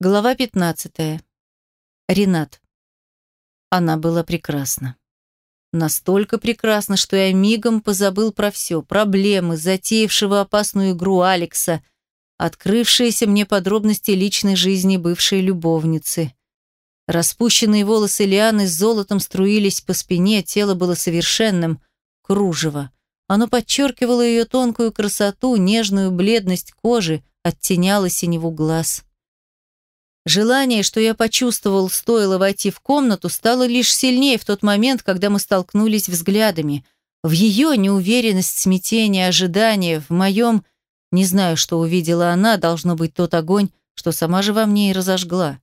Глава 15. Ренат. Она была прекрасна. Настолько прекрасна, что я мигом позабыл про все, проблемы, затеявшего опасную игру Алекса, открывшиеся мне подробности личной жизни бывшей любовницы. Распущенные волосы Лианы с золотом струились по спине, тело было совершенным, кружево. Оно подчеркивало ее тонкую красоту, нежную бледность кожи, оттеняло синеву глаз. Желание, что я почувствовал, стоило войти в комнату, стало лишь сильнее в тот момент, когда мы столкнулись взглядами. В ее неуверенность, смятение, ожидание, в моем... Не знаю, что увидела она, должно быть тот огонь, что сама же во мне и разожгла.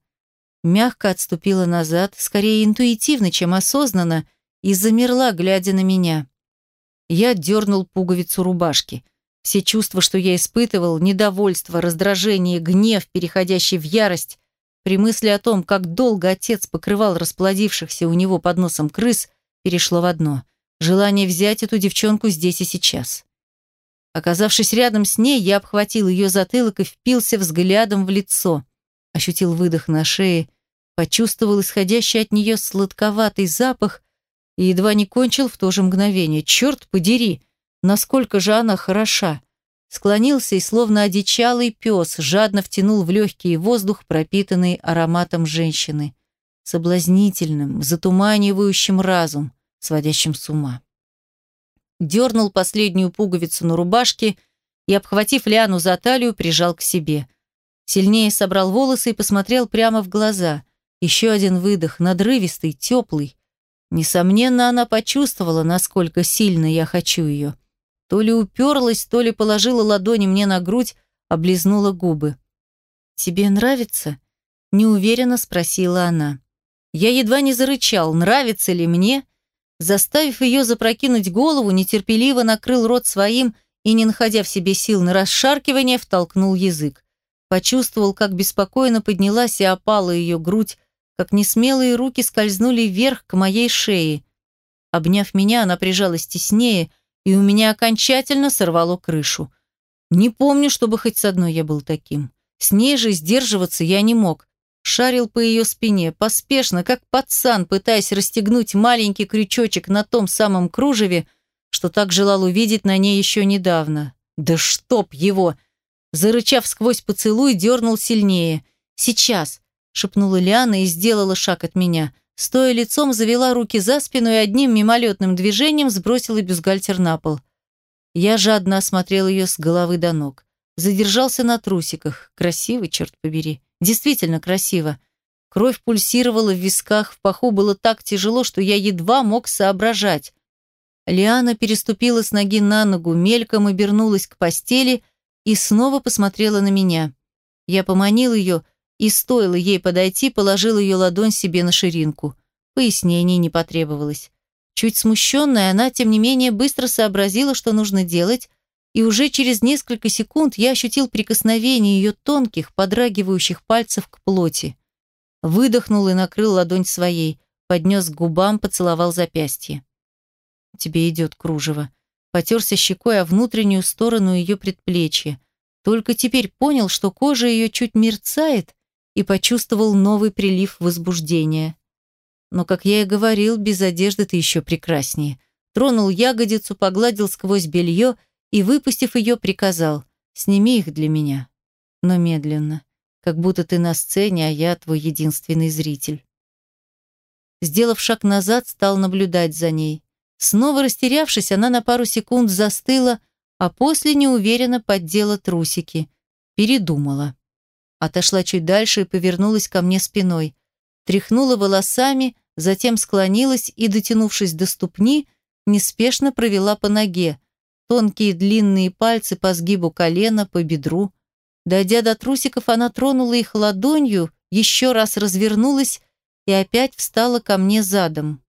Мягко отступила назад, скорее интуитивно, чем осознанно, и замерла, глядя на меня. Я дернул пуговицу рубашки. Все чувства, что я испытывал, недовольство, раздражение, гнев, переходящий в ярость, при мысли о том, как долго отец покрывал расплодившихся у него под носом крыс, перешло в одно – желание взять эту девчонку здесь и сейчас. Оказавшись рядом с ней, я обхватил ее затылок и впился взглядом в лицо. Ощутил выдох на шее, почувствовал исходящий от нее сладковатый запах и едва не кончил в то же мгновение. Черт подери, насколько же она хороша! Склонился и, словно одичалый пес, жадно втянул в легкий воздух, пропитанный ароматом женщины. Соблазнительным, затуманивающим разум, сводящим с ума. Дернул последнюю пуговицу на рубашке и, обхватив Лиану за талию, прижал к себе. Сильнее собрал волосы и посмотрел прямо в глаза. Еще один выдох, надрывистый, теплый. Несомненно, она почувствовала, насколько сильно я хочу ее. То ли уперлась, то ли положила ладони мне на грудь, облизнула губы. «Тебе нравится?» – неуверенно спросила она. Я едва не зарычал, нравится ли мне, заставив ее запрокинуть голову, нетерпеливо накрыл рот своим и, не находя в себе сил на расшаркивание, втолкнул язык. Почувствовал, как беспокойно поднялась и опала ее грудь, как несмелые руки скользнули вверх к моей шее. Обняв меня, она прижалась теснее – и у меня окончательно сорвало крышу. Не помню, чтобы хоть с одной я был таким. С ней же сдерживаться я не мог. Шарил по ее спине, поспешно, как пацан, пытаясь расстегнуть маленький крючочек на том самом кружеве, что так желал увидеть на ней еще недавно. Да чтоб его! Зарычав сквозь поцелуй, дернул сильнее. «Сейчас!» — шепнула Лиана и сделала шаг от меня — Стоя лицом, завела руки за спину и одним мимолетным движением сбросила бюстгальтер на пол. Я жадно осмотрел ее с головы до ног. Задержался на трусиках. Красиво, черт побери. Действительно красиво. Кровь пульсировала в висках, в паху было так тяжело, что я едва мог соображать. Лиана переступила с ноги на ногу, мельком обернулась к постели и снова посмотрела на меня. Я поманил ее, и стоило ей подойти, положил ее ладонь себе на ширинку. Пояснений не потребовалось. Чуть смущенная, она, тем не менее, быстро сообразила, что нужно делать, и уже через несколько секунд я ощутил прикосновение ее тонких, подрагивающих пальцев к плоти. Выдохнул и накрыл ладонь своей, поднес к губам, поцеловал запястье. «Тебе идет кружево». Потерся щекой о внутреннюю сторону ее предплечья. Только теперь понял, что кожа ее чуть мерцает, и почувствовал новый прилив возбуждения. Но, как я и говорил, без одежды ты еще прекраснее. Тронул ягодицу, погладил сквозь белье и, выпустив ее, приказал «Сними их для меня». Но медленно, как будто ты на сцене, а я твой единственный зритель. Сделав шаг назад, стал наблюдать за ней. Снова растерявшись, она на пару секунд застыла, а после неуверенно поддела трусики. Передумала. Отошла чуть дальше и повернулась ко мне спиной. Тряхнула волосами, затем склонилась и, дотянувшись до ступни, неспешно провела по ноге. Тонкие длинные пальцы по сгибу колена, по бедру. Дойдя до трусиков, она тронула их ладонью, еще раз развернулась и опять встала ко мне задом.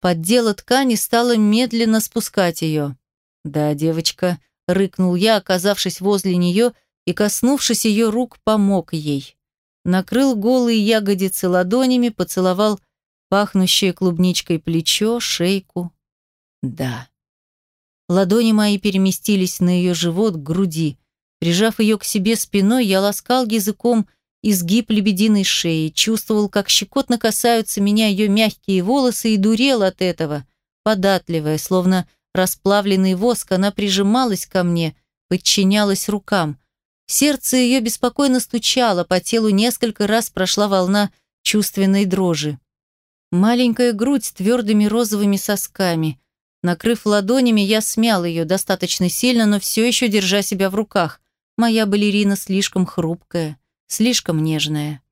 Поддела ткани стала медленно спускать ее. «Да, девочка», — рыкнул я, оказавшись возле нее, — и, коснувшись ее рук, помог ей. Накрыл голые ягодицы ладонями, поцеловал пахнущее клубничкой плечо, шейку. Да. Ладони мои переместились на ее живот, к груди. Прижав ее к себе спиной, я ласкал языком изгиб лебединой шеи, чувствовал, как щекотно касаются меня ее мягкие волосы и дурел от этого. Податливая, словно расплавленный воск, она прижималась ко мне, подчинялась рукам. Сердце ее беспокойно стучало, по телу несколько раз прошла волна чувственной дрожи. Маленькая грудь с твердыми розовыми сосками. Накрыв ладонями, я смял ее достаточно сильно, но все еще держа себя в руках. Моя балерина слишком хрупкая, слишком нежная.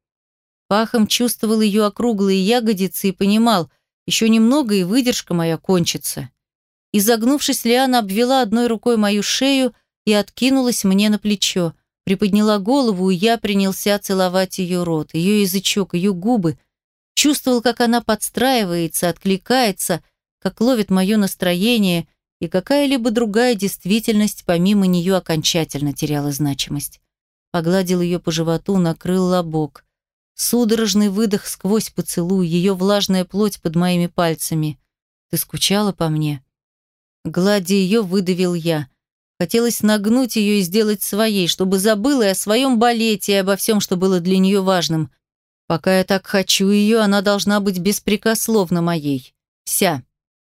Пахом чувствовал ее округлые ягодицы и понимал, еще немного и выдержка моя кончится. Изогнувшись, Лиана обвела одной рукой мою шею и откинулась мне на плечо. Приподняла голову, и я принялся целовать ее рот, ее язычок, ее губы, Чувствовал, как она подстраивается, откликается, как ловит мое настроение, и какая-либо другая действительность помимо нее окончательно теряла значимость. Погладил ее по животу, накрыл лобок. Судорожный выдох сквозь поцелуй, ее влажная плоть под моими пальцами. «Ты скучала по мне?» Гладя ее, выдавил я. Хотелось нагнуть ее и сделать своей, чтобы забыла и о своем балете, и обо всем, что было для нее важным. Пока я так хочу ее, она должна быть беспрекословно моей. Вся.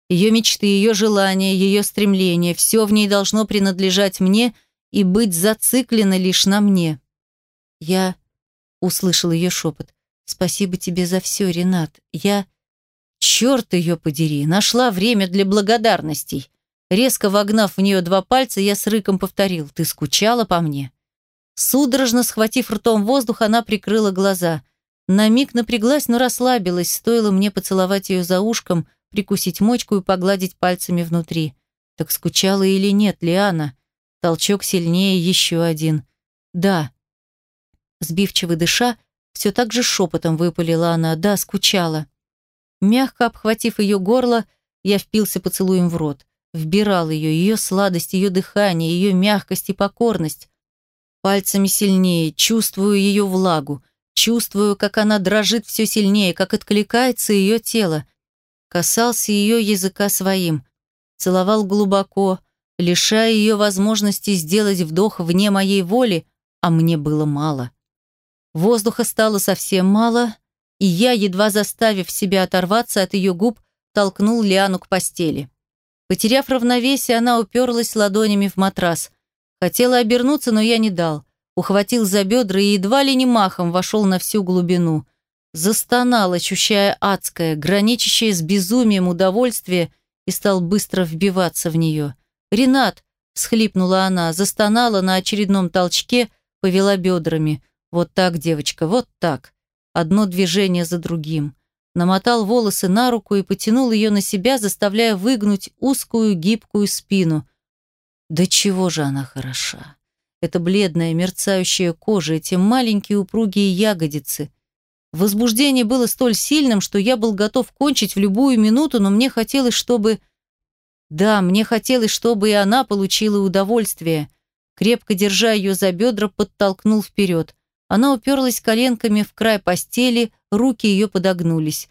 Ее мечты, ее желания, ее стремления, все в ней должно принадлежать мне и быть зациклено лишь на мне. Я услышал ее шепот. «Спасибо тебе за все, Ренат. Я...» «Черт ее подери! Нашла время для благодарностей!» Резко вогнав в нее два пальца, я с рыком повторил. «Ты скучала по мне?» Судорожно схватив ртом воздух, она прикрыла глаза – на миг напряглась, но расслабилась, стоило мне поцеловать ее за ушком, прикусить мочку и погладить пальцами внутри. Так скучала или нет, Лиана? Толчок сильнее, еще один. Да. Сбивчиво дыша, все так же шепотом выпалила она. Да, скучала. Мягко обхватив ее горло, я впился поцелуем в рот. Вбирал ее, ее сладость, ее дыхание, ее мягкость и покорность. Пальцами сильнее, чувствую ее влагу. Чувствую, как она дрожит все сильнее, как откликается ее тело. Касался ее языка своим. Целовал глубоко, лишая ее возможности сделать вдох вне моей воли, а мне было мало. Воздуха стало совсем мало, и я, едва заставив себя оторваться от ее губ, толкнул Лиану к постели. Потеряв равновесие, она уперлась ладонями в матрас. Хотела обернуться, но я не дал ухватил за бедра и едва ли не махом вошел на всю глубину. Застонал, ощущая адское, граничащее с безумием удовольствие, и стал быстро вбиваться в нее. «Ренат!» – всхлипнула она, застонала на очередном толчке, повела бедрами. «Вот так, девочка, вот так!» Одно движение за другим. Намотал волосы на руку и потянул ее на себя, заставляя выгнуть узкую гибкую спину. Да чего же она хороша! Эта бледная, мерцающая кожа, эти маленькие упругие ягодицы. Возбуждение было столь сильным, что я был готов кончить в любую минуту, но мне хотелось, чтобы... Да, мне хотелось, чтобы и она получила удовольствие. Крепко держа ее за бедра, подтолкнул вперед. Она уперлась коленками в край постели, руки ее подогнулись.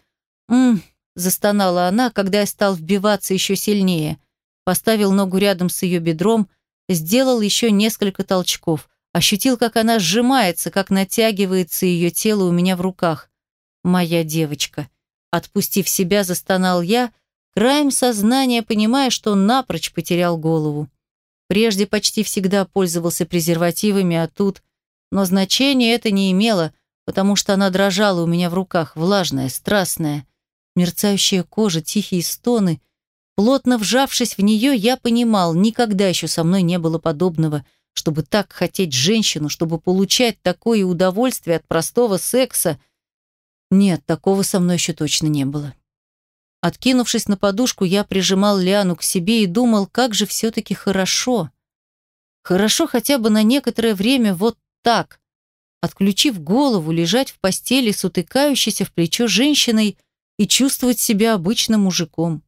«М-м», застонала она, когда я стал вбиваться еще сильнее. Поставил ногу рядом с ее бедром, Сделал еще несколько толчков. Ощутил, как она сжимается, как натягивается ее тело у меня в руках. Моя девочка. Отпустив себя, застонал я, краем сознания понимая, что напрочь потерял голову. Прежде почти всегда пользовался презервативами, а тут... Но значения это не имело, потому что она дрожала у меня в руках, влажная, страстная. Мерцающая кожа, тихие стоны — Плотно вжавшись в нее, я понимал, никогда еще со мной не было подобного, чтобы так хотеть женщину, чтобы получать такое удовольствие от простого секса. Нет, такого со мной еще точно не было. Откинувшись на подушку, я прижимал Лиану к себе и думал, как же все-таки хорошо. Хорошо хотя бы на некоторое время вот так, отключив голову, лежать в постели с утыкающейся в плечо женщиной и чувствовать себя обычным мужиком.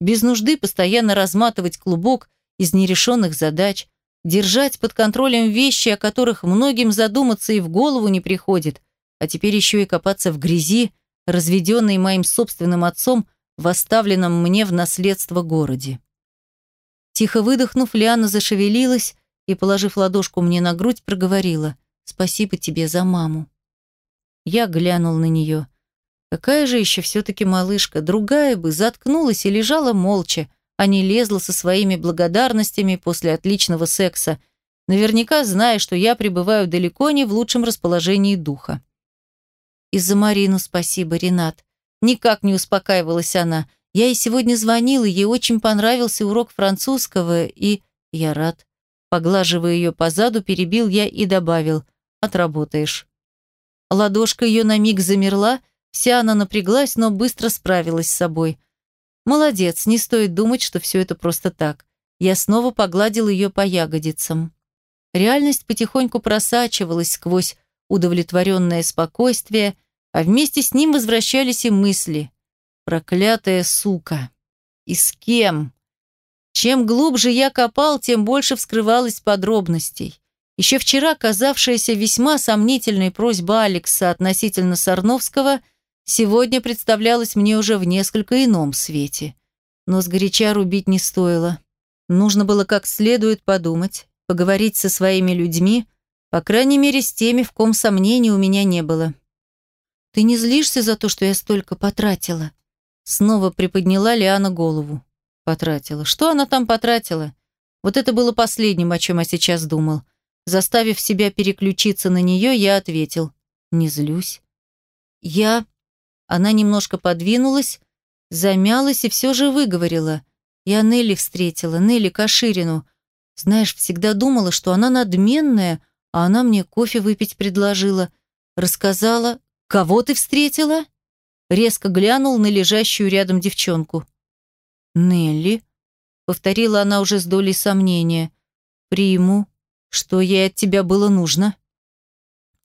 Без нужды постоянно разматывать клубок из нерешенных задач, держать под контролем вещи, о которых многим задуматься и в голову не приходит, а теперь еще и копаться в грязи, разведенной моим собственным отцом в оставленном мне в наследство городе. Тихо выдохнув, Лиана зашевелилась и, положив ладошку мне на грудь, проговорила «Спасибо тебе за маму». Я глянул на нее. Какая же еще все-таки малышка, другая бы заткнулась и лежала молча, а не лезла со своими благодарностями после отличного секса, наверняка зная, что я пребываю далеко не в лучшем расположении духа. «И за Марину спасибо, Ренат». Никак не успокаивалась она. Я ей сегодня звонила, ей очень понравился урок французского, и я рад. Поглаживая ее по заду, перебил я и добавил «Отработаешь». Ладошка ее на миг замерла, вся она напряглась, но быстро справилась с собой. Молодец, не стоит думать, что все это просто так. Я снова погладил ее по ягодицам. Реальность потихоньку просачивалась сквозь удовлетворенное спокойствие, а вместе с ним возвращались и мысли. Проклятая сука. И с кем? Чем глубже я копал, тем больше вскрывалось подробностей. Еще вчера казавшаяся весьма сомнительной просьба Алекса относительно Сарновского сегодня представлялась мне уже в несколько ином свете. Но сгоряча рубить не стоило. Нужно было как следует подумать, поговорить со своими людьми, по крайней мере, с теми, в ком сомнений у меня не было. «Ты не злишься за то, что я столько потратила?» Снова приподняла Лиана голову. Потратила. Что она там потратила? Вот это было последним, о чем я сейчас думал. Заставив себя переключиться на нее, я ответил. Не злюсь. Я... Она немножко подвинулась, замялась и все же выговорила. Я Нелли встретила, Нелли Каширину. Знаешь, всегда думала, что она надменная, а она мне кофе выпить предложила. Рассказала, кого ты встретила? Резко глянул на лежащую рядом девчонку. «Нелли?» — повторила она уже с долей сомнения. «Приму. Что ей от тебя было нужно?»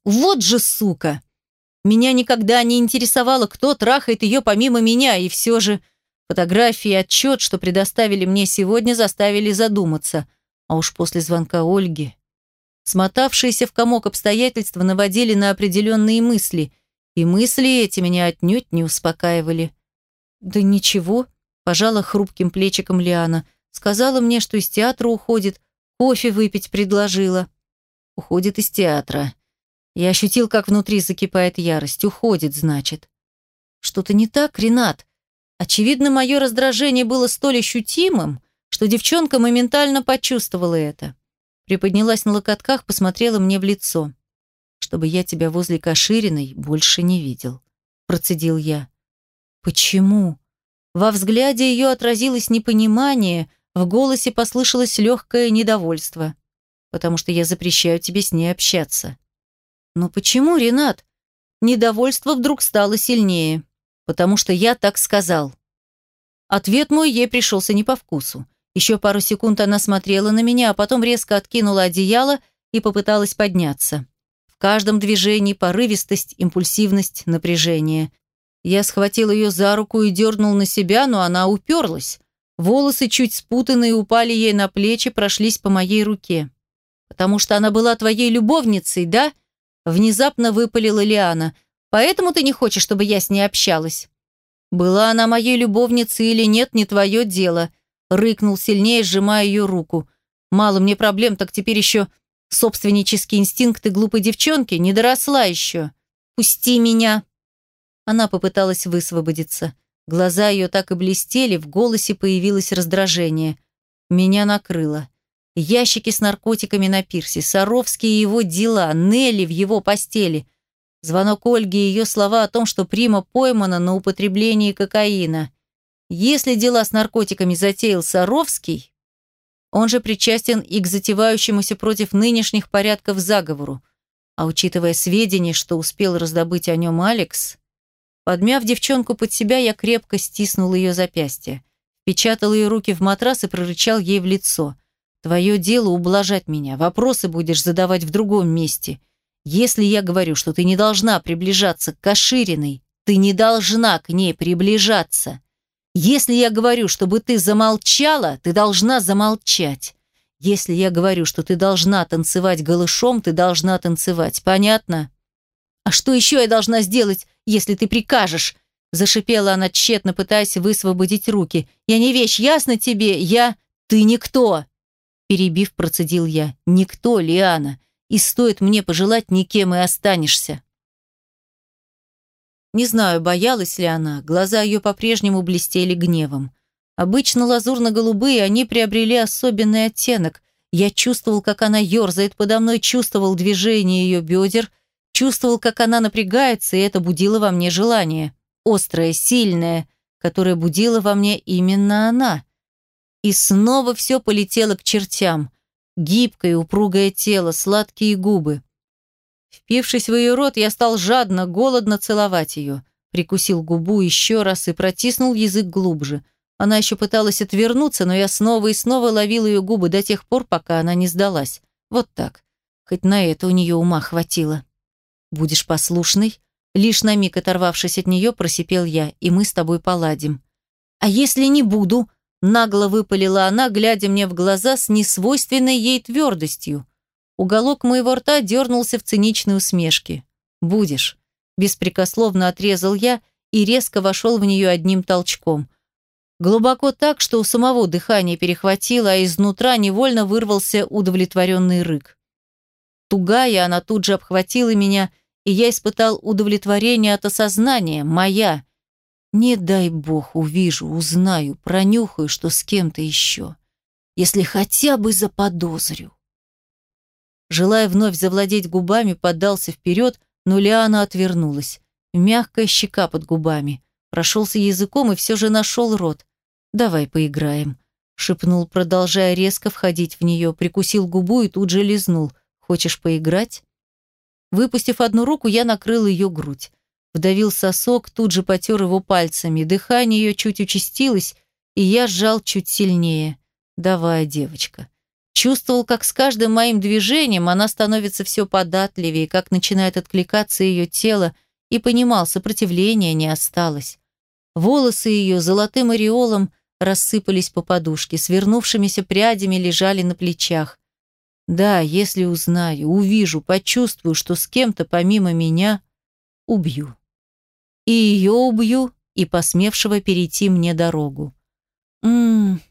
«Вот же сука! Меня никогда не интересовало, кто трахает ее помимо меня, и все же фотографии и отчет, что предоставили мне сегодня, заставили задуматься. А уж после звонка Ольги... Смотавшиеся в комок обстоятельства наводили на определенные мысли, и мысли эти меня отнюдь не успокаивали. «Да ничего», Пожала хрупким плечиком Лиана. Сказала мне, что из театра уходит. Кофе выпить предложила. Уходит из театра. Я ощутил, как внутри закипает ярость. Уходит, значит. Что-то не так, Ренат? Очевидно, мое раздражение было столь ощутимым, что девчонка моментально почувствовала это. Приподнялась на локотках, посмотрела мне в лицо. «Чтобы я тебя возле Кашириной больше не видел», – процедил я. «Почему?» Во взгляде ее отразилось непонимание, в голосе послышалось легкое недовольство. «Потому что я запрещаю тебе с ней общаться». «Но почему, Ренат?» Недовольство вдруг стало сильнее. «Потому что я так сказал». Ответ мой ей пришелся не по вкусу. Еще пару секунд она смотрела на меня, а потом резко откинула одеяло и попыталась подняться. В каждом движении порывистость, импульсивность, напряжение. Я схватил ее за руку и дернул на себя, но она уперлась. Волосы, чуть спутанные, упали ей на плечи, прошлись по моей руке. «Потому что она была твоей любовницей, да?» Внезапно выпалила Лиана. «Поэтому ты не хочешь, чтобы я с ней общалась?» «Была она моей любовницей или нет, не твое дело», рыкнул сильнее, сжимая ее руку. «Мало мне проблем, так теперь еще собственнические инстинкты глупой девчонки, не доросла еще. Пусти меня!» Она попыталась высвободиться. Глаза ее так и блестели, в голосе появилось раздражение. Меня накрыло. Ящики с наркотиками на пирсе, Саровский и его дела, Нелли в его постели. Звонок Ольги и ее слова о том, что Прима поймана на употреблении кокаина. Если дела с наркотиками затеял Саровский, он же причастен и к затевающемуся против нынешних порядков заговору. А учитывая сведения, что успел раздобыть о нем Алекс, Подмяв девчонку под себя, я крепко стиснул ее запястье. Печатал ее руки в матрас и прорычал ей в лицо. «Твое дело ублажать меня. Вопросы будешь задавать в другом месте. Если я говорю, что ты не должна приближаться к Кашириной, ты не должна к ней приближаться. Если я говорю, чтобы ты замолчала, ты должна замолчать. Если я говорю, что ты должна танцевать голышом, ты должна танцевать. Понятно? А что еще я должна сделать, если ты прикажешь?» Зашипела она тщетно, пытаясь высвободить руки. «Я не вещь, ясно тебе? Я... Ты никто!» Перебив, процедил я. «Никто, Лиана. И стоит мне пожелать, никем и останешься». Не знаю, боялась ли она, глаза ее по-прежнему блестели гневом. Обычно лазурно-голубые, они приобрели особенный оттенок. Я чувствовал, как она ерзает подо мной, чувствовал движение ее бедер, чувствовал, как она напрягается, и это будило во мне желание. Острое, сильное, которое будило во мне именно она. И снова все полетело к чертям. Гибкое, упругое тело, сладкие губы. Впившись в ее рот, я стал жадно, голодно целовать ее. Прикусил губу еще раз и протиснул язык глубже. Она еще пыталась отвернуться, но я снова и снова ловил ее губы до тех пор, пока она не сдалась. Вот так. Хоть на это у нее ума хватило. «Будешь послушный?» Лишь на миг оторвавшись от нее, просипел я, и мы с тобой поладим. «А если не буду?» Нагло выпалила она, глядя мне в глаза с несвойственной ей твердостью. Уголок моего рта дернулся в циничной усмешке. «Будешь», – беспрекословно отрезал я и резко вошел в нее одним толчком. Глубоко так, что у самого дыхание перехватило, а изнутра невольно вырвался удовлетворенный рык. Тугая она тут же обхватила меня, и я испытал удовлетворение от осознания, моя. Не дай бог увижу, узнаю, пронюхаю, что с кем-то еще. Если хотя бы заподозрю. Желая вновь завладеть губами, поддался вперед, но Лиана отвернулась. Мягкая щека под губами. Прошелся языком и все же нашел рот. «Давай поиграем», — шепнул, продолжая резко входить в нее, прикусил губу и тут же лизнул. «Хочешь поиграть?» Выпустив одну руку, я накрыл ее грудь. Вдавил сосок, тут же потер его пальцами. Дыхание ее чуть участилось, и я сжал чуть сильнее. «Давай, девочка». Чувствовал, как с каждым моим движением она становится все податливее, как начинает откликаться ее тело, и понимал, сопротивления не осталось. Волосы ее золотым ореолом рассыпались по подушке, свернувшимися прядями лежали на плечах. Да, если узнаю, увижу, почувствую, что с кем-то помимо меня, убью. И ее убью, и посмевшего перейти мне дорогу. «М-м-м»,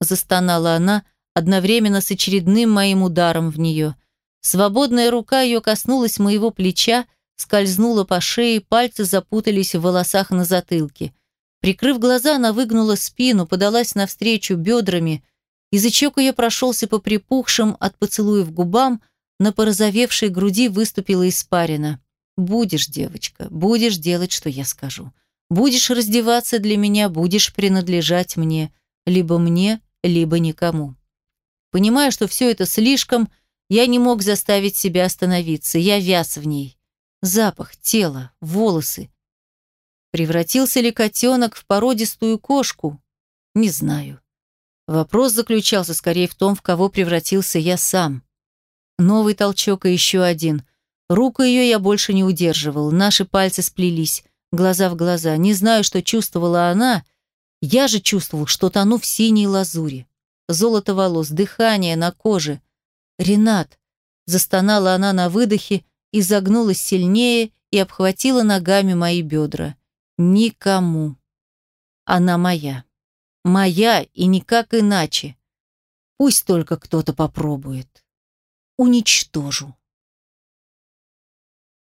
застонала она, одновременно с очередным моим ударом в нее. Свободная рука ее коснулась моего плеча, скользнула по шее, пальцы запутались в волосах на затылке. Прикрыв глаза, она выгнула спину, подалась навстречу бедрами. Язычок ее прошелся по припухшим от поцелуев губам, на порозовевшей груди выступила испарина. «Будешь, девочка, будешь делать, что я скажу. Будешь раздеваться для меня, будешь принадлежать мне. Либо мне, либо никому». Понимая, что все это слишком, я не мог заставить себя остановиться. Я вяз в ней. Запах, тело, волосы. Превратился ли котенок в породистую кошку? Не знаю. Вопрос заключался скорее в том, в кого превратился я сам. Новый толчок и еще один. Руку ее я больше не удерживал. Наши пальцы сплелись, глаза в глаза. Не знаю, что чувствовала она. Я же чувствовал, что тону в синей лазури золото волос, дыхание на коже. «Ренат!» – застонала она на выдохе и загнулась сильнее и обхватила ногами мои бедра. «Никому. Она моя. Моя и никак иначе. Пусть только кто-то попробует. Уничтожу».